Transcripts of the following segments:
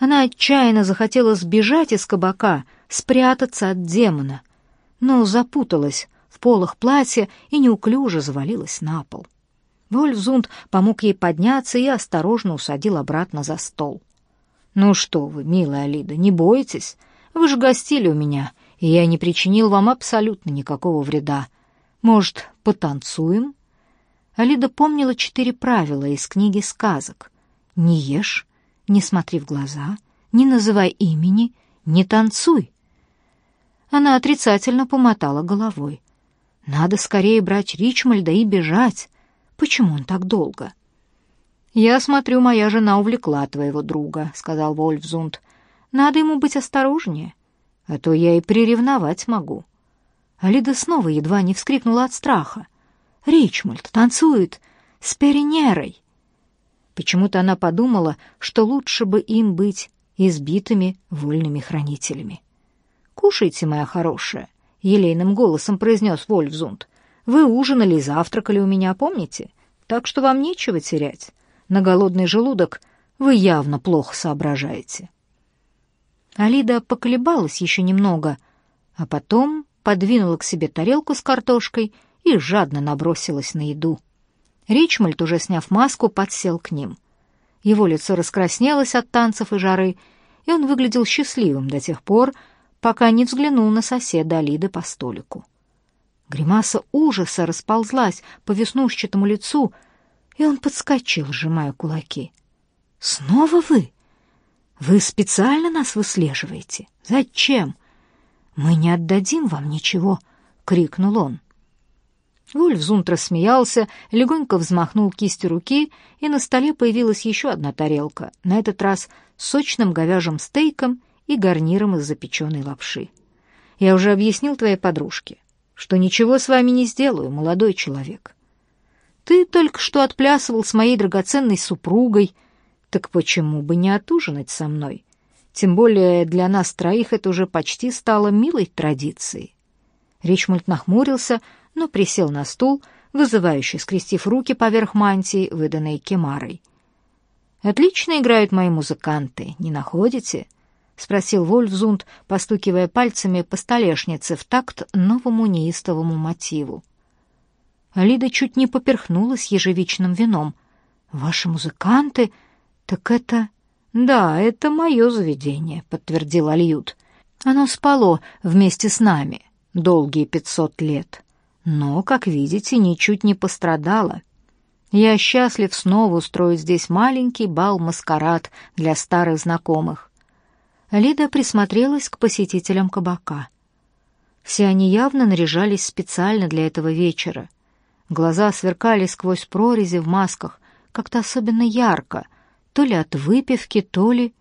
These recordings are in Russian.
Она отчаянно захотела сбежать из кабака, спрятаться от демона, но запуталась в полах платья и неуклюже завалилась на пол. Вольфзунд помог ей подняться и осторожно усадил обратно за стол. «Ну что вы, милая Лида, не бойтесь. Вы же гостили у меня, и я не причинил вам абсолютно никакого вреда. Может, потанцуем?» Алида помнила четыре правила из книги сказок. «Не ешь, не смотри в глаза, не называй имени, не танцуй». Она отрицательно помотала головой. «Надо скорее брать Ричмальда и бежать. Почему он так долго?» «Я смотрю, моя жена увлекла твоего друга», — сказал Вольфзунд. «Надо ему быть осторожнее, а то я и приревновать могу». Алида снова едва не вскрикнула от страха. «Ричмольд танцует с Перенерой!» Почему-то она подумала, что лучше бы им быть избитыми вольными хранителями. «Кушайте, моя хорошая», — елейным голосом произнес Вольфзунд. «Вы ужинали и завтракали у меня, помните? Так что вам нечего терять на голодный желудок вы явно плохо соображаете. Алида поколебалась еще немного, а потом подвинула к себе тарелку с картошкой и жадно набросилась на еду. Ричмольд, уже сняв маску, подсел к ним. Его лицо раскраснелось от танцев и жары, и он выглядел счастливым до тех пор, пока не взглянул на соседа Алиды по столику. Гримаса ужаса расползлась по веснушчатому лицу, и он подскочил, сжимая кулаки. «Снова вы? Вы специально нас выслеживаете? Зачем? Мы не отдадим вам ничего!» — крикнул он. Вульфзунд рассмеялся, легонько взмахнул кистью руки, и на столе появилась еще одна тарелка, на этот раз с сочным говяжьим стейком и гарниром из запеченной лапши. «Я уже объяснил твоей подружке, что ничего с вами не сделаю, молодой человек. Ты только что отплясывал с моей драгоценной супругой, так почему бы не отужинать со мной? Тем более для нас троих это уже почти стало милой традицией. Ричмольд нахмурился, но присел на стул, вызывающе скрестив руки поверх мантии, выданной Кемарой. «Отлично играют мои музыканты, не находите?» — спросил Вольфзунд, постукивая пальцами по столешнице в такт новому неистовому мотиву. Алида чуть не поперхнулась ежевичным вином. «Ваши музыканты? Так это...» «Да, это мое заведение», — подтвердил Альют. «Оно спало вместе с нами долгие пятьсот лет, но, как видите, ничуть не пострадало. Я счастлив снова устроить здесь маленький бал-маскарад для старых знакомых». Лида присмотрелась к посетителям кабака. Все они явно наряжались специально для этого вечера — Глаза сверкали сквозь прорези в масках, как-то особенно ярко, то ли от выпивки, то ли...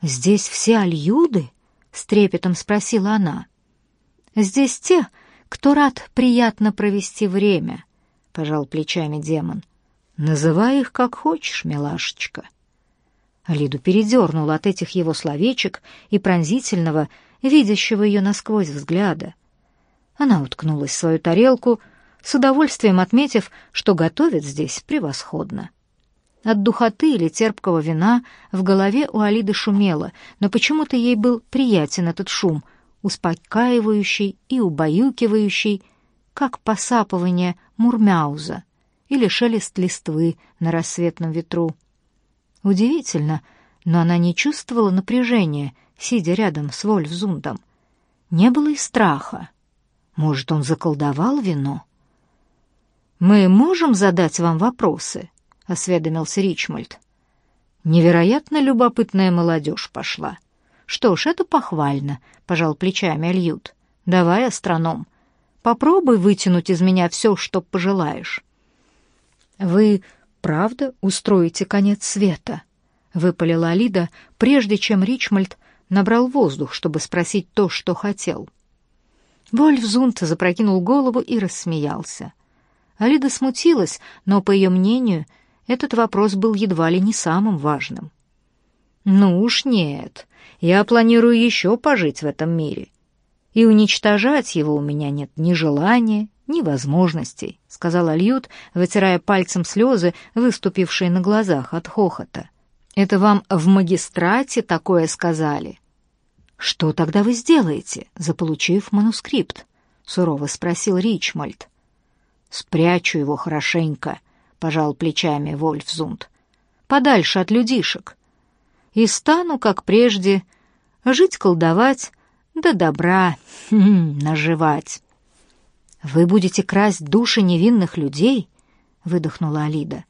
«Здесь все альюды?» — с трепетом спросила она. «Здесь те, кто рад приятно провести время», — пожал плечами демон. «Называй их как хочешь, милашечка». Лиду передернула от этих его словечек и пронзительного, видящего ее насквозь взгляда. Она уткнулась в свою тарелку, с удовольствием отметив, что готовят здесь превосходно. От духоты или терпкого вина в голове у Алиды шумело, но почему-то ей был приятен этот шум, успокаивающий и убаюкивающий, как посапывание мурмяуза или шелест листвы на рассветном ветру. Удивительно, но она не чувствовала напряжения, сидя рядом с Вольфзундом. Не было и страха. Может, он заколдовал вино? «Мы можем задать вам вопросы?» — осведомился Ричмольд. «Невероятно любопытная молодежь пошла». «Что ж, это похвально», — пожал плечами Альют. «Давай, астроном, попробуй вытянуть из меня все, что пожелаешь». «Вы правда устроите конец света?» — выпалила Алида, прежде чем Ричмольд набрал воздух, чтобы спросить то, что хотел. Вольфзунд запрокинул голову и рассмеялся. Алида смутилась, но, по ее мнению, этот вопрос был едва ли не самым важным. «Ну уж нет, я планирую еще пожить в этом мире, и уничтожать его у меня нет ни желания, ни возможностей», сказал Альют, вытирая пальцем слезы, выступившие на глазах от хохота. Это вам в магистрате такое сказали? Что тогда вы сделаете, заполучив манускрипт? сурово спросил Ричмольд. Спрячу его хорошенько, пожал плечами Вольфзунд. Подальше от людишек. И стану, как прежде, жить колдовать, да добра хм, наживать. Вы будете красть души невинных людей? выдохнула Алида.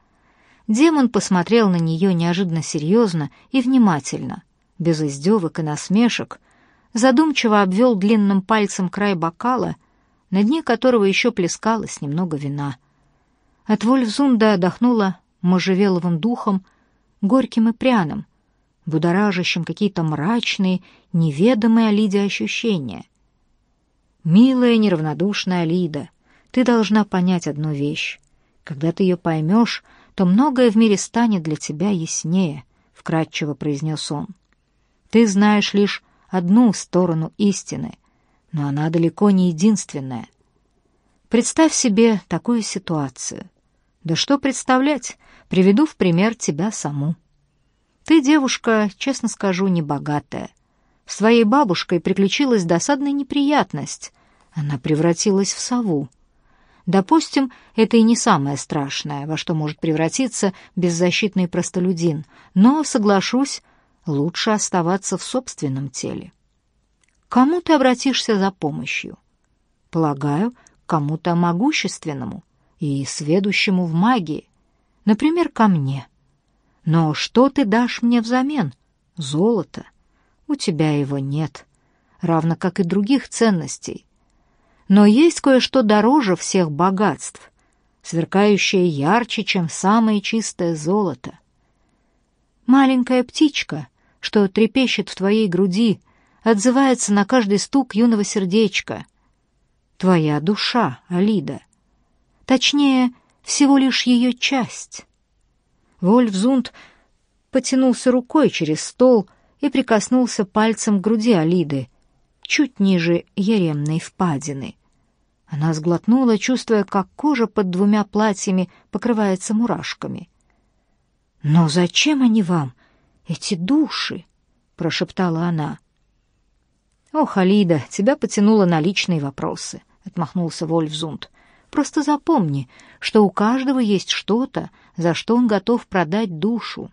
Демон посмотрел на нее неожиданно серьезно и внимательно, без издевок и насмешек, задумчиво обвел длинным пальцем край бокала, на дне которого еще плескалось немного вина. От Вольфзунда отдохнула можжевеловым духом, горьким и пряным, будоражащим какие-то мрачные, неведомые Алиде ощущения. «Милая, неравнодушная Алида, ты должна понять одну вещь. Когда ты ее поймешь, то многое в мире станет для тебя яснее, — вкратчиво произнес он. Ты знаешь лишь одну сторону истины, но она далеко не единственная. Представь себе такую ситуацию. Да что представлять, приведу в пример тебя саму. Ты девушка, честно скажу, небогатая. С твоей бабушкой приключилась досадная неприятность. Она превратилась в сову. Допустим, это и не самое страшное, во что может превратиться беззащитный простолюдин, но, соглашусь, лучше оставаться в собственном теле. Кому ты обратишься за помощью? Полагаю, кому-то могущественному и сведущему в магии, например, ко мне. Но что ты дашь мне взамен? Золото. У тебя его нет, равно как и других ценностей. Но есть кое-что дороже всех богатств, сверкающее ярче, чем самое чистое золото. Маленькая птичка, что трепещет в твоей груди, отзывается на каждый стук юного сердечка. Твоя душа, Алида. Точнее, всего лишь ее часть. Вольфзунд потянулся рукой через стол и прикоснулся пальцем к груди Алиды, чуть ниже яремной впадины. Она сглотнула, чувствуя, как кожа под двумя платьями покрывается мурашками. «Но зачем они вам, эти души?» — прошептала она. «Ох, Алида, тебя потянуло на личные вопросы», — отмахнулся Вольфзунд. «Просто запомни, что у каждого есть что-то, за что он готов продать душу.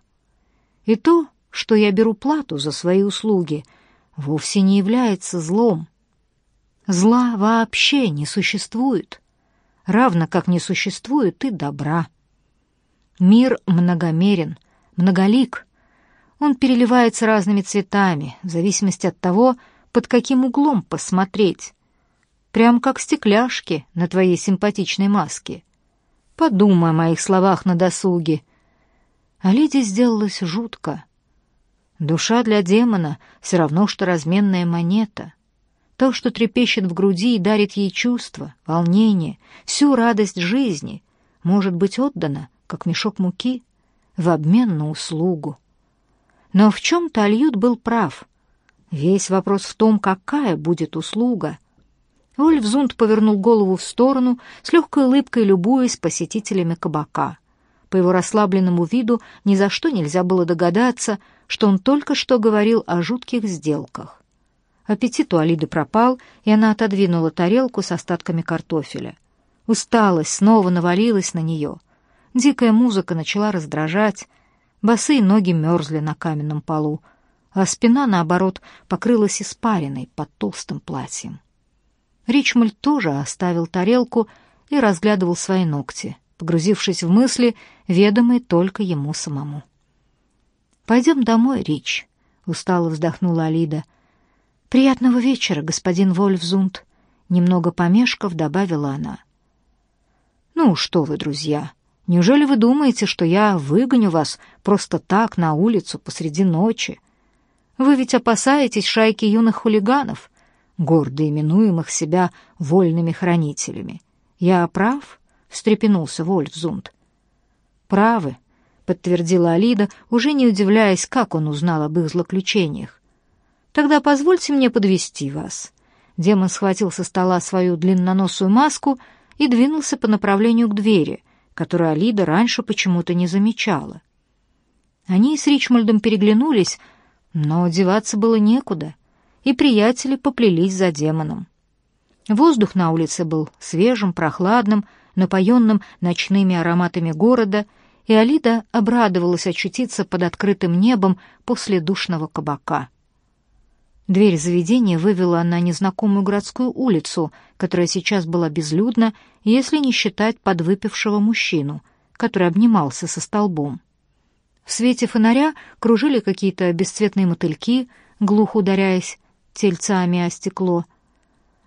И то, что я беру плату за свои услуги, вовсе не является злом. Зла вообще не существует, равно как не существует и добра. Мир многомерен, многолик. Он переливается разными цветами, в зависимости от того, под каким углом посмотреть. Прям как стекляшки на твоей симпатичной маске. Подумай о моих словах на досуге. А Лиде сделалось жутко. Душа для демона все равно, что разменная монета. То, что трепещет в груди и дарит ей чувства, волнение, всю радость жизни, может быть отдано, как мешок муки, в обмен на услугу. Но в чем-то Альют был прав. Весь вопрос в том, какая будет услуга. Ольфзунд повернул голову в сторону, с легкой улыбкой любуясь посетителями кабака. По его расслабленному виду ни за что нельзя было догадаться, что он только что говорил о жутких сделках. Аппетит у Алиды пропал, и она отодвинула тарелку с остатками картофеля. Усталость снова навалилась на нее. Дикая музыка начала раздражать, босые ноги мерзли на каменном полу, а спина, наоборот, покрылась испариной под толстым платьем. Ричмольд тоже оставил тарелку и разглядывал свои ногти, погрузившись в мысли, ведомые только ему самому. «Пойдем домой, Рич», — устало вздохнула Алида, — «Приятного вечера, господин Вольфзунд», — немного помешков добавила она. «Ну что вы, друзья, неужели вы думаете, что я выгоню вас просто так на улицу посреди ночи? Вы ведь опасаетесь шайки юных хулиганов, гордо именуемых себя вольными хранителями. Я прав?» — встрепенулся Вольфзунд. «Правы», — подтвердила Алида, уже не удивляясь, как он узнал об их злоключениях. Тогда позвольте мне подвести вас. Демон схватил со стола свою длинноносую маску и двинулся по направлению к двери, которую Алида раньше почему-то не замечала. Они с Ричмольдом переглянулись, но деваться было некуда, и приятели поплелись за демоном. Воздух на улице был свежим, прохладным, напоенным ночными ароматами города, и Алида обрадовалась очутиться под открытым небом после душного кабака. Дверь заведения вывела на незнакомую городскую улицу, которая сейчас была безлюдна, если не считать подвыпившего мужчину, который обнимался со столбом. В свете фонаря кружили какие-то бесцветные мотыльки, глухо ударяясь тельцами о стекло.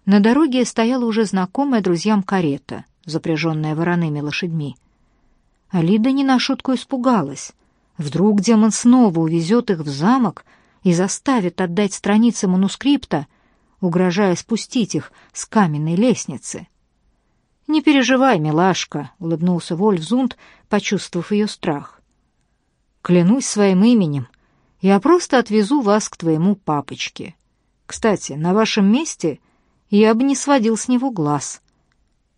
На дороге стояла уже знакомая друзьям карета, запряженная вороными лошадьми. Алида не на шутку испугалась. Вдруг демон снова увезет их в замок — и заставит отдать страницы манускрипта, угрожая спустить их с каменной лестницы. «Не переживай, милашка», — улыбнулся Вольфзунд, почувствовав ее страх. «Клянусь своим именем, я просто отвезу вас к твоему папочке. Кстати, на вашем месте я бы не сводил с него глаз».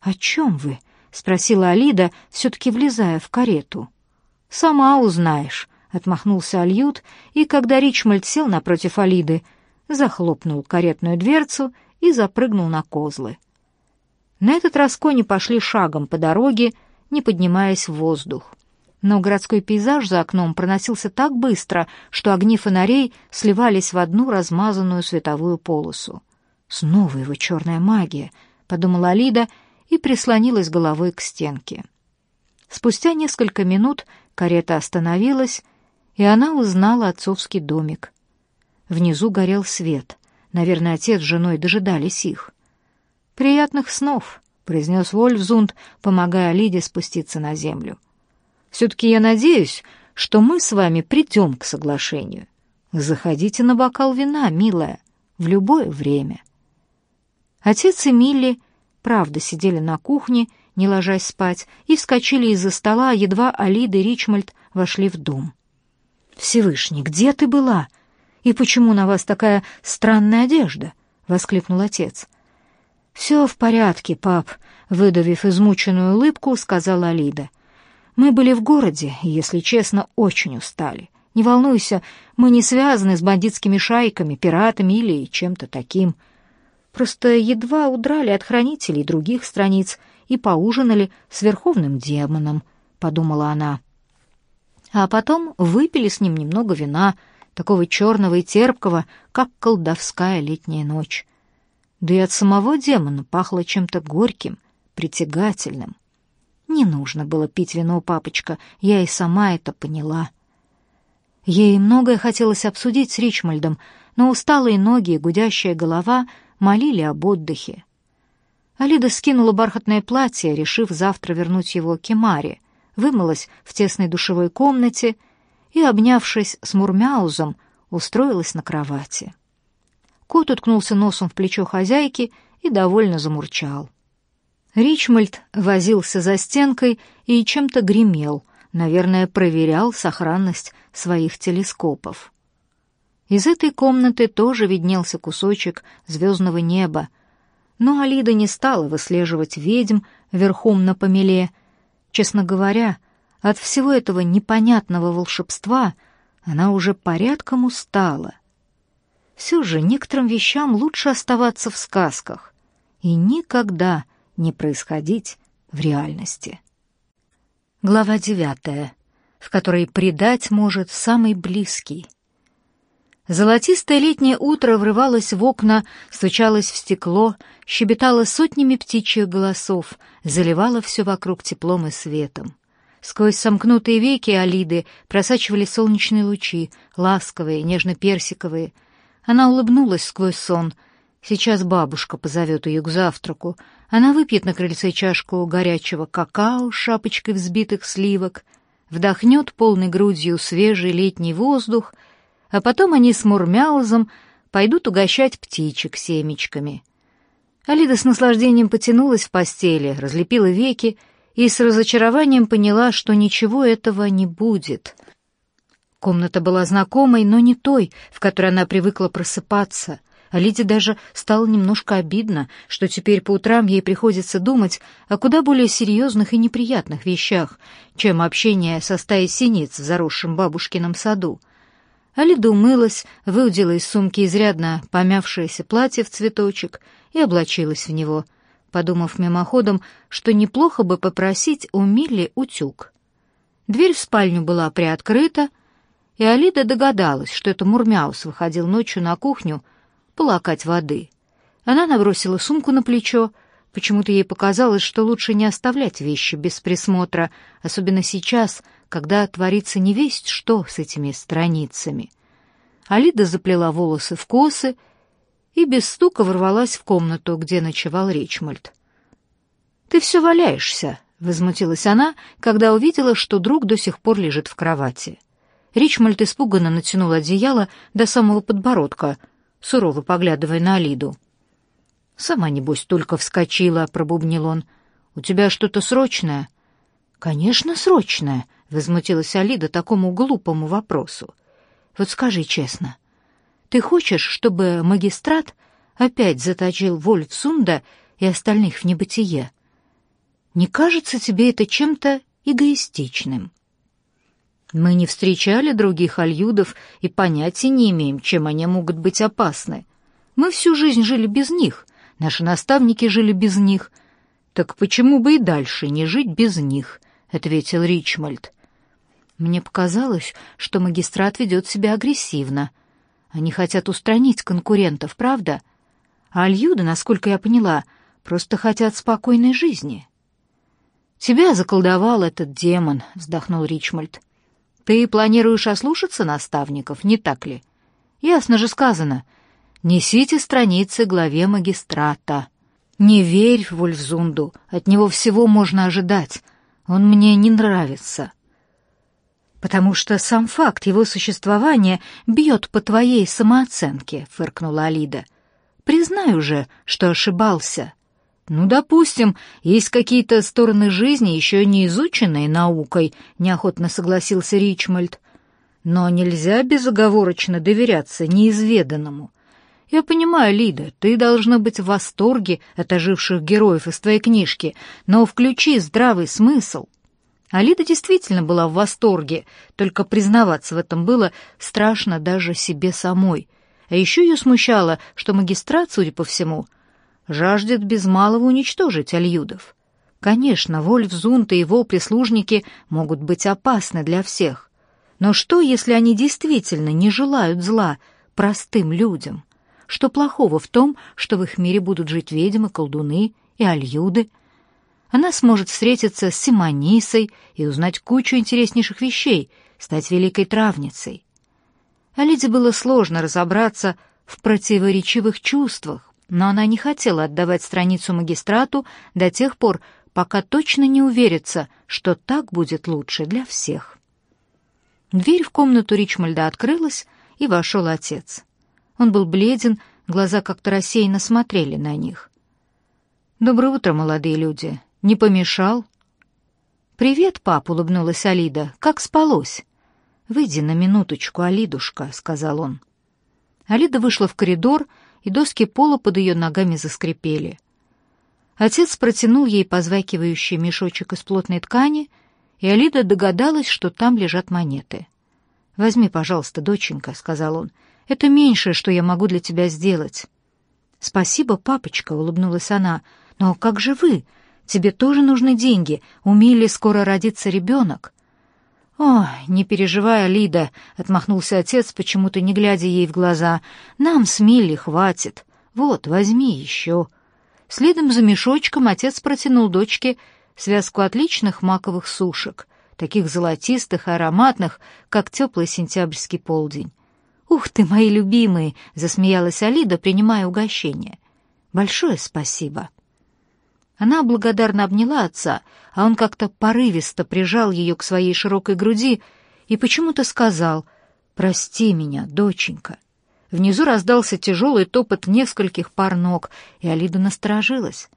«О чем вы?» — спросила Алида, все-таки влезая в карету. «Сама узнаешь», Отмахнулся Альют, и когда Ричмольд сел напротив Алиды, захлопнул каретную дверцу и запрыгнул на козлы. На этот раз кони пошли шагом по дороге, не поднимаясь в воздух. Но городской пейзаж за окном проносился так быстро, что огни фонарей сливались в одну размазанную световую полосу. «Снова его черная магия», — подумала Алида и прислонилась головой к стенке. Спустя несколько минут карета остановилась, и она узнала отцовский домик. Внизу горел свет. Наверное, отец с женой дожидались их. «Приятных снов», — произнес Вольфзунд, помогая Лиде спуститься на землю. «Все-таки я надеюсь, что мы с вами придем к соглашению. Заходите на бокал вина, милая, в любое время». Отец и Милли, правда, сидели на кухне, не ложась спать, и вскочили из-за стола, едва Алида и Ричмольд вошли в дом. «Всевышний, где ты была? И почему на вас такая странная одежда?» — воскликнул отец. «Все в порядке, пап», — выдавив измученную улыбку, сказала Алида. «Мы были в городе и, если честно, очень устали. Не волнуйся, мы не связаны с бандитскими шайками, пиратами или чем-то таким. Просто едва удрали от хранителей других страниц и поужинали с верховным демоном», — подумала она а потом выпили с ним немного вина, такого черного и терпкого, как колдовская летняя ночь. Да и от самого демона пахло чем-то горьким, притягательным. Не нужно было пить вино, папочка, я и сама это поняла. Ей многое хотелось обсудить с Ричмольдом, но усталые ноги и гудящая голова молили об отдыхе. Алида скинула бархатное платье, решив завтра вернуть его Кемаре, вымылась в тесной душевой комнате и, обнявшись с Мурмяузом, устроилась на кровати. Кот уткнулся носом в плечо хозяйки и довольно замурчал. Ричмольд возился за стенкой и чем-то гремел, наверное, проверял сохранность своих телескопов. Из этой комнаты тоже виднелся кусочек звездного неба, но Алида не стала выслеживать ведьм верхом на помеле Честно говоря, от всего этого непонятного волшебства она уже порядком устала. Все же некоторым вещам лучше оставаться в сказках и никогда не происходить в реальности. Глава девятая, в которой предать может самый близкий. Золотистое летнее утро врывалось в окна, стучалось в стекло, щебетало сотнями птичьих голосов, заливало все вокруг теплом и светом. Сквозь сомкнутые веки Алиды просачивали солнечные лучи, ласковые, нежно-персиковые. Она улыбнулась сквозь сон. Сейчас бабушка позовет ее к завтраку. Она выпьет на крыльце чашку горячего какао с шапочкой взбитых сливок, вдохнет полной грудью свежий летний воздух, а потом они с Мурмяузом пойдут угощать птичек семечками — Алида с наслаждением потянулась в постели, разлепила веки и с разочарованием поняла, что ничего этого не будет. Комната была знакомой, но не той, в которой она привыкла просыпаться, А Лиде даже стало немножко обидно, что теперь по утрам ей приходится думать о куда более серьезных и неприятных вещах, чем общение со стаей синиц в заросшем бабушкином саду. Алида умылась, выудила из сумки изрядно помявшееся платье в цветочек и облачилась в него, подумав мимоходом, что неплохо бы попросить у Милли утюг. Дверь в спальню была приоткрыта, и Алида догадалась, что это Мурмяус выходил ночью на кухню полакать воды. Она набросила сумку на плечо. Почему-то ей показалось, что лучше не оставлять вещи без присмотра, особенно сейчас, когда творится не весть что с этими страницами. Алида заплела волосы в косы и без стука ворвалась в комнату, где ночевал Ричмольд. «Ты все валяешься», — возмутилась она, когда увидела, что друг до сих пор лежит в кровати. Ричмольд испуганно натянул одеяло до самого подбородка — сурово поглядывая на Алиду. «Сама, небось, только вскочила», — пробубнил он. «У тебя что-то срочное?» «Конечно, срочное», — возмутилась Алида такому глупому вопросу. «Вот скажи честно, ты хочешь, чтобы магистрат опять заточил Вольфсунда и остальных в небытие? Не кажется тебе это чем-то эгоистичным?» Мы не встречали других альюдов и понятия не имеем, чем они могут быть опасны. Мы всю жизнь жили без них, наши наставники жили без них. Так почему бы и дальше не жить без них? ответил Ричмольд. Мне показалось, что магистрат ведет себя агрессивно. Они хотят устранить конкурентов, правда? А альюды, насколько я поняла, просто хотят спокойной жизни. Тебя заколдовал этот демон, вздохнул Ричмольд. Ты планируешь ослушаться наставников, не так ли? Ясно же сказано. Несите страницы главе магистрата. Не верь Вольфзунду, от него всего можно ожидать. Он мне не нравится. Потому что сам факт его существования бьет по твоей самооценке, фыркнула Алида. Признай уже, что ошибался. «Ну, допустим, есть какие-то стороны жизни, еще не изученные наукой», — неохотно согласился Ричмольд. «Но нельзя безоговорочно доверяться неизведанному. Я понимаю, Лида, ты должна быть в восторге от оживших героев из твоей книжки, но включи здравый смысл». А Лида действительно была в восторге, только признаваться в этом было страшно даже себе самой. А еще ее смущало, что магистрат, судя по всему, — жаждет без малого уничтожить альюдов. Конечно, Вольфзунт и его прислужники могут быть опасны для всех. Но что, если они действительно не желают зла простым людям? Что плохого в том, что в их мире будут жить ведьмы, колдуны и альюды? Она сможет встретиться с Симонисой и узнать кучу интереснейших вещей, стать великой травницей. А Лиде было сложно разобраться в противоречивых чувствах, но она не хотела отдавать страницу магистрату до тех пор, пока точно не уверится, что так будет лучше для всех. Дверь в комнату Ричмальда открылась, и вошел отец. Он был бледен, глаза как-то рассеянно смотрели на них. «Доброе утро, молодые люди. Не помешал?» «Привет, пап», — улыбнулась Алида. «Как спалось?» «Выйди на минуточку, Алидушка», — сказал он. Алида вышла в коридор и доски пола под ее ногами заскрипели. Отец протянул ей позвякивающий мешочек из плотной ткани, и Алида догадалась, что там лежат монеты. «Возьми, пожалуйста, доченька», — сказал он. «Это меньшее, что я могу для тебя сделать». «Спасибо, папочка», — улыбнулась она. «Но как же вы? Тебе тоже нужны деньги. У Милли скоро родится ребенок». «Ой, не переживай, Лида», — отмахнулся отец, почему-то не глядя ей в глаза. «Нам с Милли хватит. Вот, возьми еще». Следом за мешочком отец протянул дочке связку отличных маковых сушек, таких золотистых и ароматных, как теплый сентябрьский полдень. «Ух ты, мои любимые!» — засмеялась Алида, принимая угощение. «Большое спасибо». Она благодарно обняла отца, а он как-то порывисто прижал ее к своей широкой груди и почему-то сказал «Прости меня, доченька». Внизу раздался тяжелый топот нескольких пар ног, и Алида насторожилась.